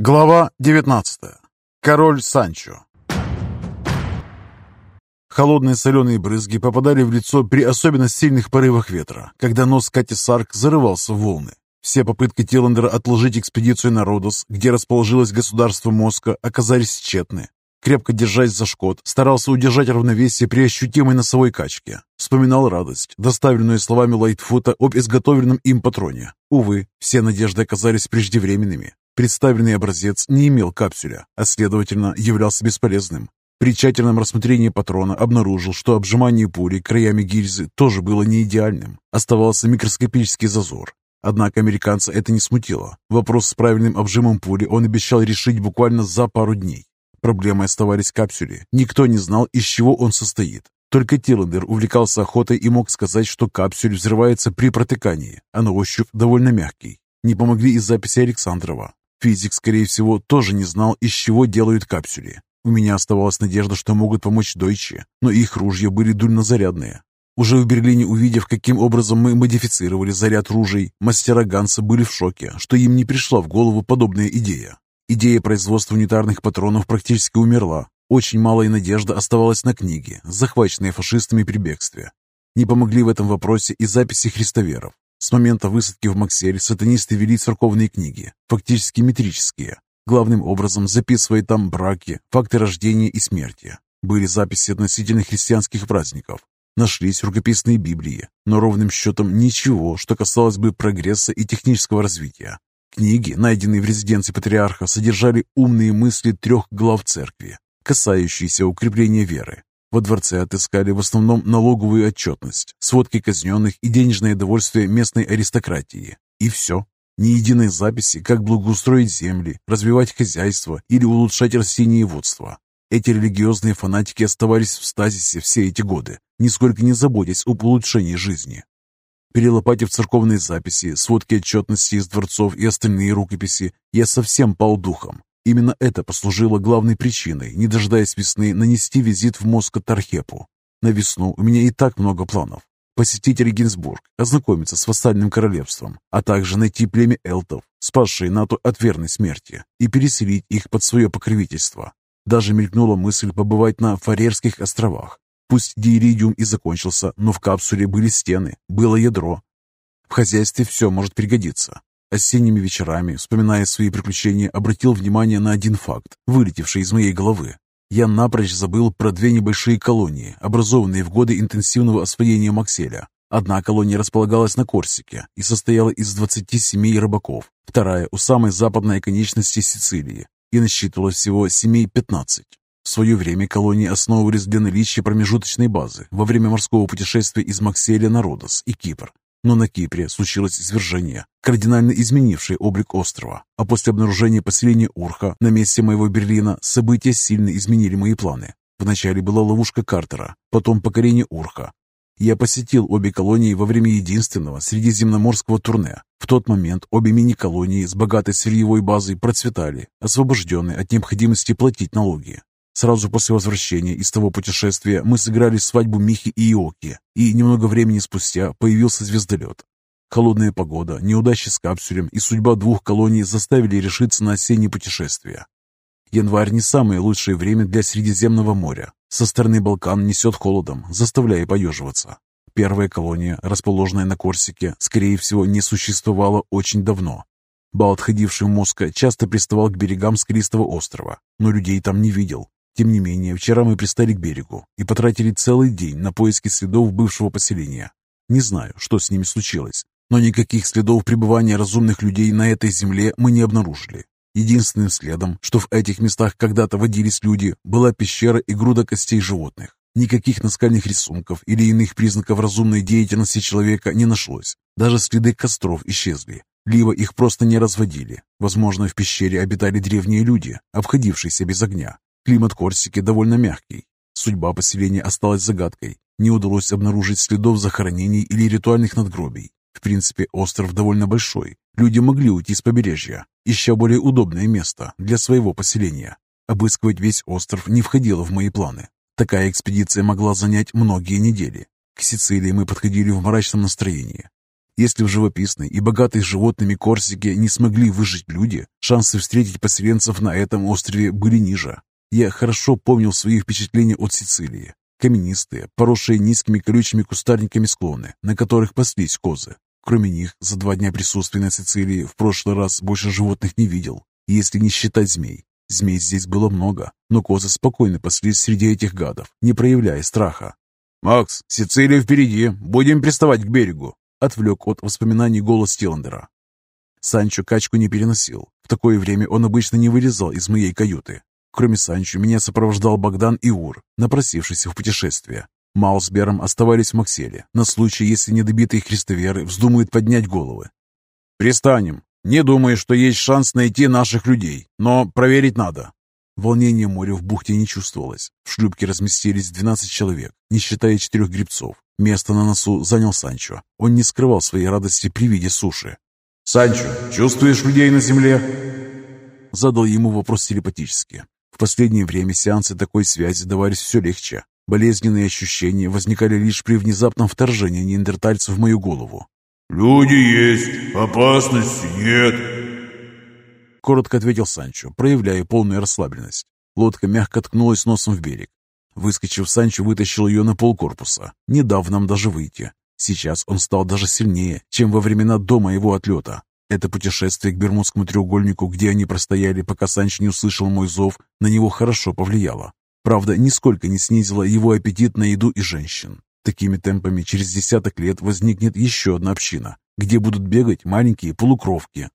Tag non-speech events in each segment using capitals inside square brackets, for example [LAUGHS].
Глава 19. Король Санчо. Холодные соленые брызги попадали в лицо при особенно сильных порывах ветра, когда нос Кати Сарк зарывался в волны. Все попытки Тиллендера отложить экспедицию на Родос, где расположилось государство Моска, оказались тщетны. Крепко держась за шкот, старался удержать равновесие при ощутимой носовой качке. Вспоминал радость, доставленную словами Лайтфута об изготовленном им патроне. Увы, все надежды оказались преждевременными. Представленный образец не имел капсуля, а следовательно являлся бесполезным. При тщательном рассмотрении патрона обнаружил, что обжимание пули краями гильзы тоже было не идеальным. Оставался микроскопический зазор. Однако американца это не смутило. Вопрос с правильным обжимом пули он обещал решить буквально за пару дней. Проблемой оставались капсули. Никто не знал, из чего он состоит. Только Тиллендер увлекался охотой и мог сказать, что капсюль взрывается при протыкании, а на ощупь довольно мягкий. Не помогли и записи Александрова. Физик, скорее всего, тоже не знал, из чего делают капсюли. У меня оставалась надежда, что могут помочь дойче, но их ружья были дульнозарядные. Уже в Берлине, увидев, каким образом мы модифицировали заряд ружей, мастера Ганса были в шоке, что им не пришла в голову подобная идея. Идея производства унитарных патронов практически умерла. Очень малая надежда оставалась на книге, захваченные фашистами при бегстве. Не помогли в этом вопросе и записи христоверов. С момента высадки в Максель сатанисты вели церковные книги, фактически метрические, главным образом записывая там браки, факты рождения и смерти. Были записи относительно христианских праздников. Нашлись рукописные Библии, но ровным счетом ничего, что касалось бы прогресса и технического развития. Книги, найденные в резиденции патриарха, содержали умные мысли трех глав церкви, касающиеся укрепления веры. Во дворце отыскали в основном налоговую отчетность, сводки казненных и денежное довольствие местной аристократии. И все. Ни единой записи, как благоустроить земли, развивать хозяйство или улучшать растениеводство. Эти религиозные фанатики оставались в стазисе все эти годы, нисколько не заботясь об улучшении жизни. Перелопатив церковные записи, сводки отчетности из дворцов и остальные рукописи, я совсем пал духом. Именно это послужило главной причиной, не дожидаясь весны, нанести визит в Москву Тархепу. На весну у меня и так много планов. Посетить Регенсбург, ознакомиться с вассальным королевством, а также найти племя элтов, спасшие НАТО от верной смерти, и переселить их под свое покровительство. Даже мелькнула мысль побывать на Фарерских островах, Пусть дииридиум и закончился, но в капсуле были стены, было ядро. В хозяйстве все может пригодиться. Осенними вечерами, вспоминая свои приключения, обратил внимание на один факт, вылетевший из моей головы. Я напрочь забыл про две небольшие колонии, образованные в годы интенсивного освоения Макселя. Одна колония располагалась на Корсике и состояла из 27 рыбаков, вторая у самой западной конечности Сицилии и насчитывала всего семей 15. В свое время колонии основывались для наличия промежуточной базы во время морского путешествия из Макселя на Родос и Кипр. Но на Кипре случилось извержение, кардинально изменившее облик острова, а после обнаружения поселения Урха на месте моего Берлина события сильно изменили мои планы. Вначале была ловушка Картера, потом покорение Урха. Я посетил обе колонии во время единственного средиземноморского турне. В тот момент обе мини-колонии с богатой сырьевой базой процветали, освобожденные от необходимости платить налоги. Сразу после возвращения из того путешествия мы сыграли свадьбу Михи и Иоки, и немного времени спустя появился звездолет. Холодная погода, неудачи с капсулем и судьба двух колоний заставили решиться на осеннее путешествие. Январь не самое лучшее время для Средиземного моря. Со стороны Балкан несет холодом, заставляя поеживаться. Первая колония, расположенная на Корсике, скорее всего, не существовала очень давно. Бал, отходивший в Москва, часто приставал к берегам Скалистого острова, но людей там не видел. Тем не менее, вчера мы пристали к берегу и потратили целый день на поиски следов бывшего поселения. Не знаю, что с ними случилось, но никаких следов пребывания разумных людей на этой земле мы не обнаружили. Единственным следом, что в этих местах когда-то водились люди, была пещера и груда костей животных. Никаких наскальных рисунков или иных признаков разумной деятельности человека не нашлось. Даже следы костров исчезли. Либо их просто не разводили. Возможно, в пещере обитали древние люди, обходившиеся без огня. Климат Корсики довольно мягкий. Судьба поселения осталась загадкой. Не удалось обнаружить следов захоронений или ритуальных надгробий. В принципе, остров довольно большой. Люди могли уйти с побережья, ища более удобное место для своего поселения. Обыскивать весь остров не входило в мои планы. Такая экспедиция могла занять многие недели. К Сицилии мы подходили в мрачном настроении. Если в живописной и богатой животными Корсике не смогли выжить люди, шансы встретить поселенцев на этом острове были ниже. Я хорошо помнил свои впечатления от Сицилии. Каменистые, поросшие низкими колючими кустарниками склоны, на которых паслись козы. Кроме них, за два дня присутствия на Сицилии в прошлый раз больше животных не видел, если не считать змей. Змей здесь было много, но козы спокойно паслись среди этих гадов, не проявляя страха. «Макс, Сицилия впереди, будем приставать к берегу», отвлек от воспоминаний голос Тиландера. Санчо качку не переносил. В такое время он обычно не вылезал из моей каюты. Кроме Санчо, меня сопровождал Богдан и Ур, напросившийся в путешествие. Мау с Бером оставались в Макселе, на случай, если недобитые христоверы вздумают поднять головы. «Пристанем. Не думаю, что есть шанс найти наших людей, но проверить надо». Волнение моря в бухте не чувствовалось. В шлюпке разместились 12 человек, не считая четырех гребцов. Место на носу занял Санчо. Он не скрывал своей радости при виде суши. «Санчо, чувствуешь людей на земле?» Задал ему вопрос телепатически. В последнее время сеансы такой связи давались все легче. Болезненные ощущения возникали лишь при внезапном вторжении неандертальцев в мою голову. «Люди есть, опасности нет», — коротко ответил Санчо, проявляя полную расслабленность. Лодка мягко ткнулась носом в берег. Выскочив, Санчо вытащил ее на полкорпуса, не дав нам даже выйти. Сейчас он стал даже сильнее, чем во времена до моего отлета. Это путешествие к Бермудскому треугольнику, где они простояли, пока Санч не услышал мой зов, на него хорошо повлияло. Правда, нисколько не снизило его аппетит на еду и женщин. Такими темпами через десяток лет возникнет еще одна община, где будут бегать маленькие полукровки.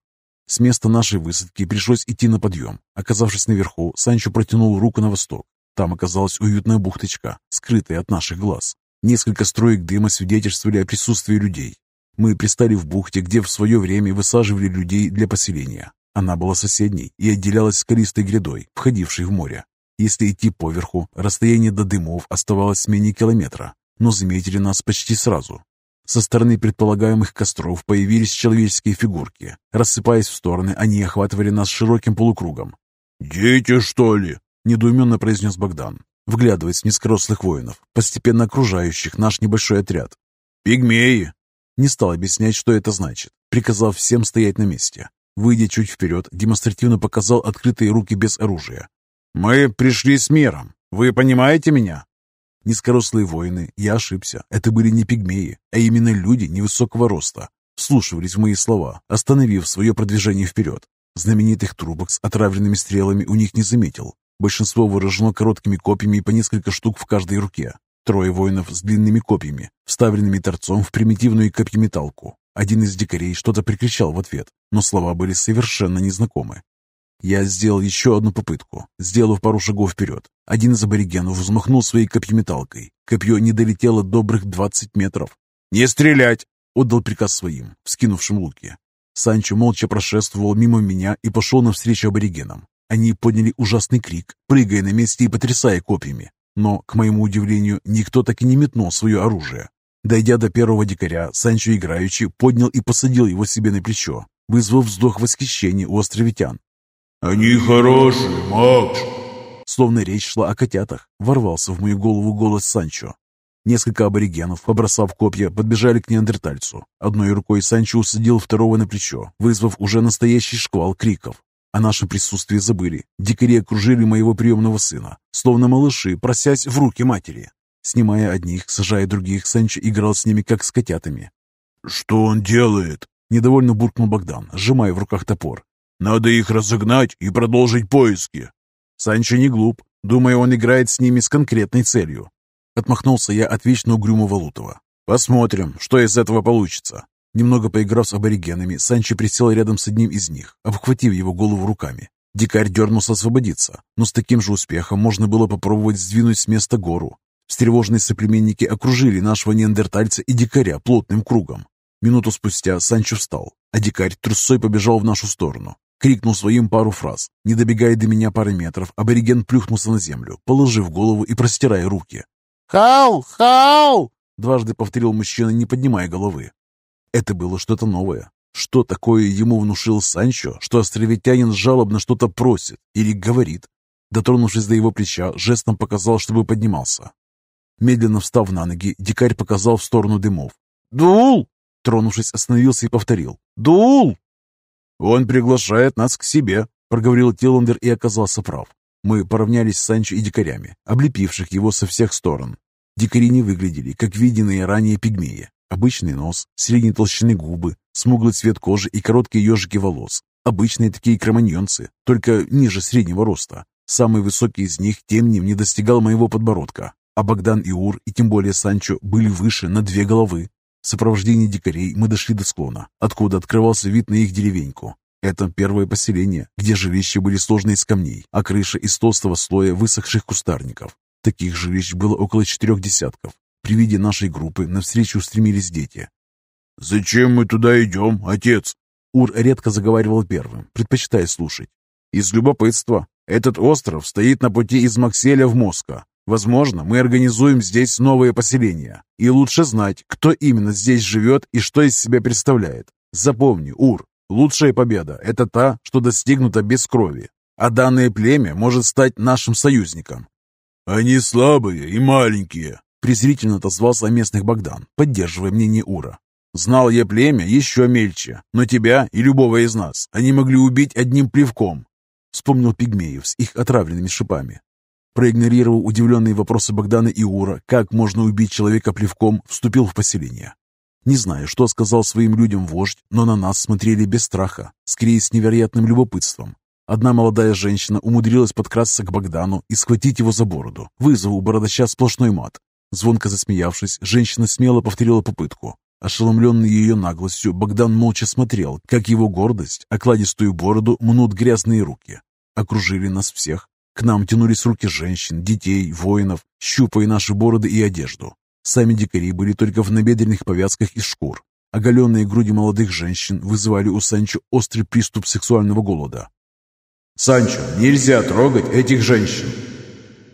С места нашей высадки пришлось идти на подъем. Оказавшись наверху, Санчо протянул руку на восток. Там оказалась уютная бухточка, скрытая от наших глаз. Несколько строек дыма свидетельствовали о присутствии людей. Мы пристали в бухте, где в свое время высаживали людей для поселения. Она была соседней и отделялась скалистой грядой, входившей в море. Если идти поверху, расстояние до дымов оставалось менее километра, но заметили нас почти сразу. Со стороны предполагаемых костров появились человеческие фигурки. Рассыпаясь в стороны, они охватывали нас широким полукругом. «Дети, что ли?» – недоуменно произнес Богдан, вглядываясь в низкорослых воинов, постепенно окружающих наш небольшой отряд. «Пигмеи!» Не стал объяснять, что это значит, приказав всем стоять на месте. Выйдя чуть вперед, демонстративно показал открытые руки без оружия. «Мы пришли с миром. Вы понимаете меня?» Низкорослые воины, я ошибся. Это были не пигмеи, а именно люди невысокого роста. Вслушивались в мои слова, остановив свое продвижение вперед. Знаменитых трубок с отравленными стрелами у них не заметил. Большинство вооружено короткими копьями по несколько штук в каждой руке. Трое воинов с длинными копьями, вставленными торцом в примитивную копьеметалку. Один из дикарей что-то прикричал в ответ, но слова были совершенно незнакомы. Я сделал еще одну попытку, сделав пару шагов вперед. Один из аборигенов взмахнул своей копьеметалкой. Копье не долетело добрых двадцать метров. «Не стрелять!» — отдал приказ своим, вскинувшим луки. Санчо молча прошествовал мимо меня и пошел навстречу аборигенам. Они подняли ужасный крик, прыгая на месте и потрясая копьями. Но, к моему удивлению, никто так и не метнул свое оружие. Дойдя до первого дикаря, Санчо играючи поднял и посадил его себе на плечо, вызвав вздох восхищения у островитян. «Они хорошие, Макс!» Словно речь шла о котятах, ворвался в мою голову голос Санчо. Несколько аборигенов, побросав копья, подбежали к неандертальцу. Одной рукой Санчо усадил второго на плечо, вызвав уже настоящий шквал криков. О нашем присутствии забыли. Дикари окружили моего приемного сына, словно малыши, просясь в руки матери. Снимая одних, сажая других, Санчо играл с ними, как с котятами. «Что он делает?» – недовольно буркнул Богдан, сжимая в руках топор. «Надо их разогнать и продолжить поиски». Санчо не глуп. Думаю, он играет с ними с конкретной целью. Отмахнулся я от вечно угрюмого Лутова. «Посмотрим, что из этого получится. Немного поиграв с аборигенами, Санчо присел рядом с одним из них, обхватив его голову руками. Дикарь дернулся освободиться, но с таким же успехом можно было попробовать сдвинуть с места гору. Встревоженные соплеменники окружили нашего неандертальца и дикаря плотным кругом. Минуту спустя Санчо встал, а дикарь трусой побежал в нашу сторону. Крикнул своим пару фраз. Не добегая до меня пары метров, абориген плюхнулся на землю, положив голову и простирая руки. «Хау! Хау!» Дважды повторил мужчина, не поднимая головы. Это было что-то новое. Что такое ему внушил Санчо, что островитянин жалобно что-то просит или говорит? Дотронувшись до его плеча, жестом показал, чтобы поднимался. Медленно встав на ноги, дикарь показал в сторону дымов. «Дул!» Тронувшись, остановился и повторил. «Дул!» «Он приглашает нас к себе», — проговорил Тиландер и оказался прав. Мы поравнялись с Санчо и дикарями, облепивших его со всех сторон. Дикари не выглядели, как виденные ранее пигмеи. Обычный нос, средней толщины губы, смуглый цвет кожи и короткие ежики волос. Обычные такие кроманьонцы, только ниже среднего роста. Самый высокий из них темнем не достигал моего подбородка, а Богдан и Ур, и тем более Санчо, были выше на две головы. В сопровождении дикарей мы дошли до склона, откуда открывался вид на их деревеньку. Это первое поселение, где жилища были сложны из камней, а крыша из толстого слоя высохших кустарников. Таких жилищ было около четырех десятков. При виде нашей группы навстречу устремились дети. «Зачем мы туда идем, отец?» Ур редко заговаривал первым, предпочитая слушать. «Из любопытства. Этот остров стоит на пути из Макселя в Моска. Возможно, мы организуем здесь новое поселение. И лучше знать, кто именно здесь живет и что из себя представляет. Запомни, Ур, Лучшая победа – это та, что достигнута без крови, а данное племя может стать нашим союзником. «Они слабые и маленькие», – презрительно отозвался о местных Богдан, поддерживая мнение Ура. «Знал я племя еще мельче, но тебя и любого из нас они могли убить одним плевком», – вспомнил Пигмеев с их отравленными шипами. Проигнорировав удивленные вопросы Богдана и Ура, как можно убить человека плевком, вступил в поселение. Не знаю, что сказал своим людям вождь, но на нас смотрели без страха, скорее с невероятным любопытством. Одна молодая женщина умудрилась подкрасться к Богдану и схватить его за бороду, вызвав у бородача сплошной мат. Звонко засмеявшись, женщина смело повторила попытку. Ошеломленный ее наглостью, Богдан молча смотрел, как его гордость, окладистую бороду мнут грязные руки. Окружили нас всех. К нам тянулись руки женщин, детей, воинов, щупая наши бороды и одежду. Сами дикари были только в набедренных повязках из шкур. Оголенные груди молодых женщин вызывали у Санчо острый приступ сексуального голода. «Санчо, нельзя трогать этих женщин!»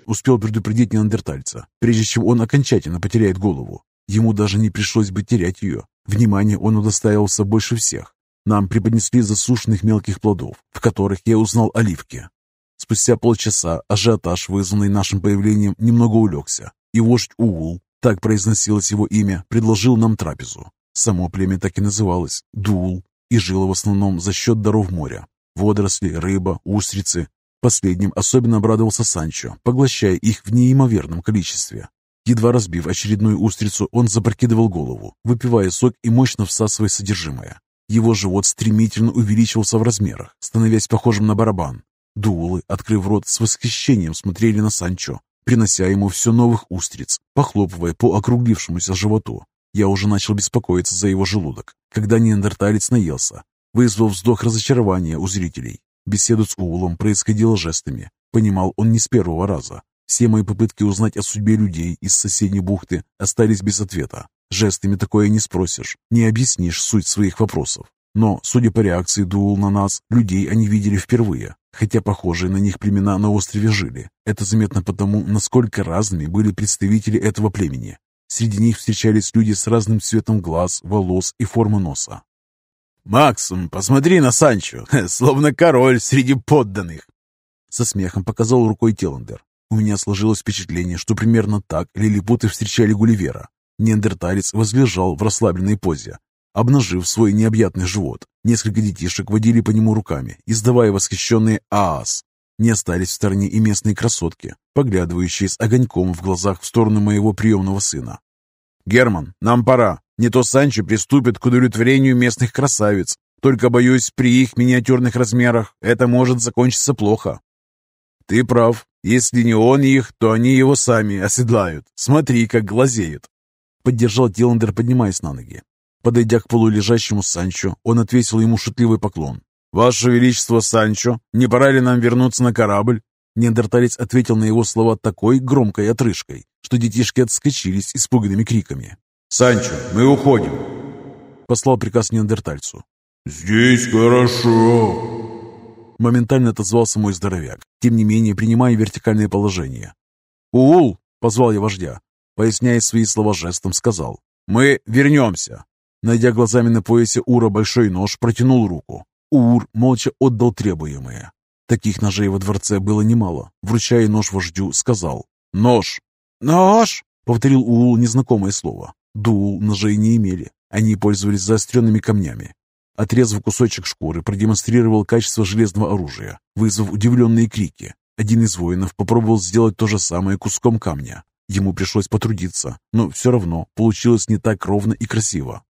Успел предупредить неандертальца, прежде чем он окончательно потеряет голову. Ему даже не пришлось бы терять ее. Внимание он удостаивался больше всех. Нам преподнесли засушенных мелких плодов, в которых я узнал оливки. Спустя полчаса ажиотаж, вызванный нашим появлением, немного улегся, и вождь Уул так произносилось его имя, предложил нам трапезу. Само племя так и называлось – Дул, и жило в основном за счет даров моря. Водоросли, рыба, устрицы. Последним особенно обрадовался Санчо, поглощая их в неимоверном количестве. Едва разбив очередную устрицу, он запрокидывал голову, выпивая сок и мощно всасывая содержимое. Его живот стремительно увеличивался в размерах, становясь похожим на барабан. Дулы, открыв рот, с восхищением смотрели на Санчо, принося ему все новых устриц, похлопывая по округлившемуся животу. Я уже начал беспокоиться за его желудок, когда неандерталец наелся, вызвал вздох разочарования у зрителей. Беседу с Уулом происходила жестами. Понимал он не с первого раза. Все мои попытки узнать о судьбе людей из соседней бухты остались без ответа. Жестами такое не спросишь, не объяснишь суть своих вопросов. Но, судя по реакции Дуул на нас, людей они видели впервые, хотя похожие на них племена на острове жили. Это заметно потому, насколько разными были представители этого племени. Среди них встречались люди с разным цветом глаз, волос и формы носа. «Макс, посмотри на Санчо, [LAUGHS] словно король среди подданных!» Со смехом показал рукой Теландер. У меня сложилось впечатление, что примерно так лилипуты встречали Гулливера. Неандерталец возлежал в расслабленной позе, обнажив свой необъятный живот. Несколько детишек водили по нему руками, издавая восхищенные «аас». Не остались в стороне и местные красотки, поглядывающие с огоньком в глазах в сторону моего приемного сына. «Герман, нам пора. Не то Санчо приступит к удовлетворению местных красавиц. Только, боюсь, при их миниатюрных размерах это может закончиться плохо». «Ты прав. Если не он их, то они его сами оседлают. Смотри, как глазеют». Поддержал Тиландер, поднимаясь на ноги. Подойдя к полулежащему Санчо, он отвесил ему шутливый поклон. «Ваше Величество Санчо, не пора ли нам вернуться на корабль?» Неандерталец ответил на его слова такой громкой отрыжкой, что детишки отскочились испуганными криками. «Санчо, мы уходим!» Послал приказ неандертальцу. «Здесь хорошо!» Моментально отозвался мой здоровяк, тем не менее принимая вертикальное положение. «Уул!» — позвал я вождя. Поясняя свои слова жестом, сказал. «Мы вернемся!» Найдя глазами на поясе Ура большой нож, протянул руку. Ур молча отдал требуемое. Таких ножей во дворце было немало. Вручая нож вождю, сказал «Нож!» «Нож!» — повторил Уул незнакомое слово. Дуул ножей не имели. Они пользовались заостренными камнями. Отрезав кусочек шкуры, продемонстрировал качество железного оружия, вызвав удивленные крики. Один из воинов попробовал сделать то же самое куском камня. Ему пришлось потрудиться, но все равно получилось не так ровно и красиво.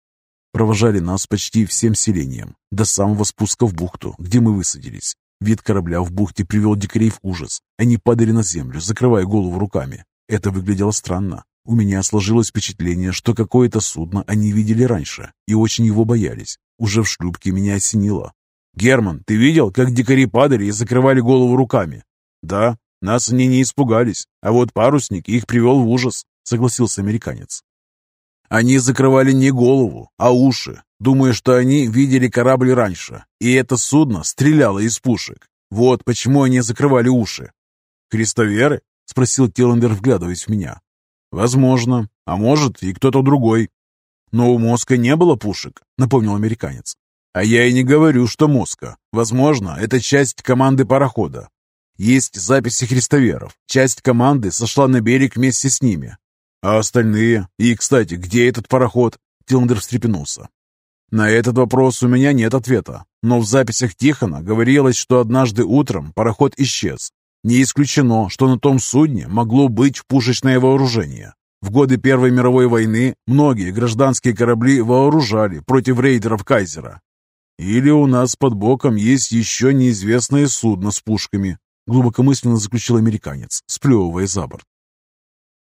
Провожали нас почти всем селением, до самого спуска в бухту, где мы высадились. Вид корабля в бухте привел дикарей в ужас. Они падали на землю, закрывая голову руками. Это выглядело странно. У меня сложилось впечатление, что какое-то судно они видели раньше и очень его боялись. Уже в шлюпке меня осенило. «Герман, ты видел, как дикари падали и закрывали голову руками?» «Да, нас они не испугались, а вот парусник их привел в ужас», — согласился американец. «Они закрывали не голову, а уши, думая, что они видели корабль раньше, и это судно стреляло из пушек. Вот почему они закрывали уши». «Христоверы?» — спросил Тиллендер, вглядываясь в меня. «Возможно. А может, и кто-то другой». «Но у мозга не было пушек», — напомнил американец. «А я и не говорю, что мозга. Возможно, это часть команды парохода. Есть записи христоверов. Часть команды сошла на берег вместе с ними. А остальные? И, кстати, где этот пароход?» Тиллендер встрепенулся. На этот вопрос у меня нет ответа, но в записях Тихона говорилось, что однажды утром пароход исчез, не исключено, что на том судне могло быть пушечное вооружение. В годы Первой мировой войны многие гражданские корабли вооружали против рейдеров Кайзера. Или у нас под боком есть еще неизвестное судно с пушками, глубокомысленно заключил американец, сплевывая за борт.